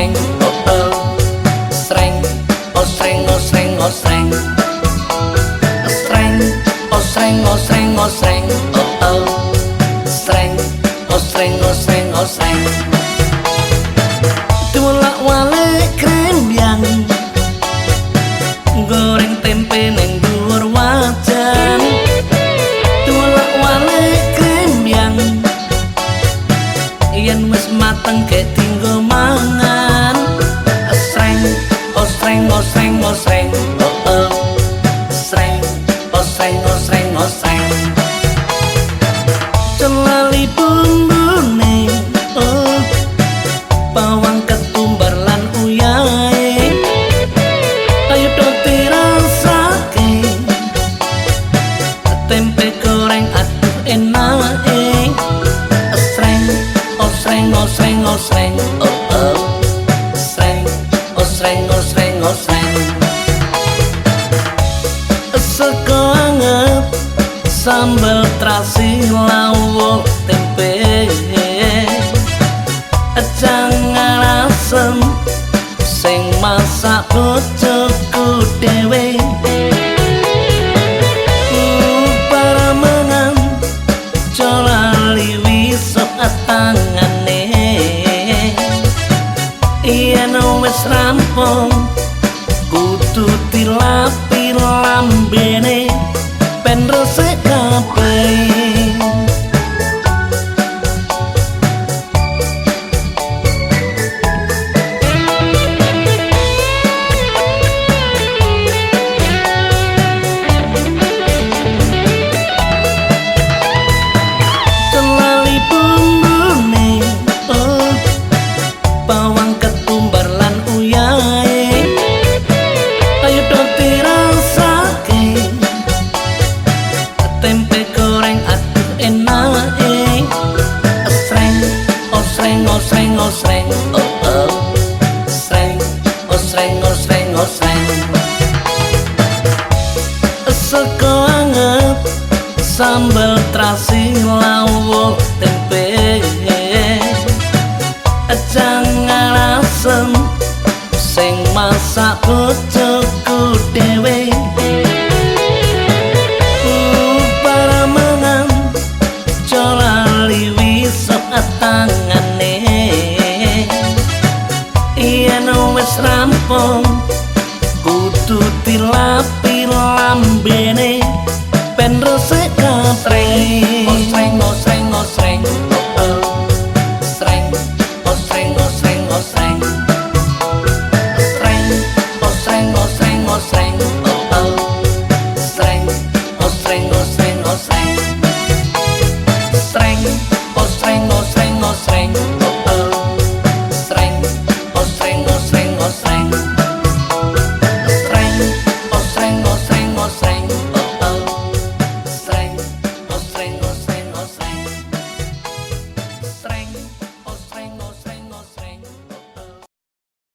streng oh oh streng oh streng oh streng oh streng streng oh streng oh. Oh streng oh streng oh streng oh streng oh streng osreng osreng osreng oh oh sreng osreng osreng osreng celali bumbune oh. Bawang ketumbar lan uyahe ayo do dirasake tempe goreng aduh enake sreng osreng osreng osreng sego anget sambal terasi lawuh tempe. Jangan asem sing masak bojoku dhewe. Atangane. Yen wis rampung kudu dilapi lambene ben resik sambal terasi lawuh tempe. Jangan asem sing masak bojoku dhewe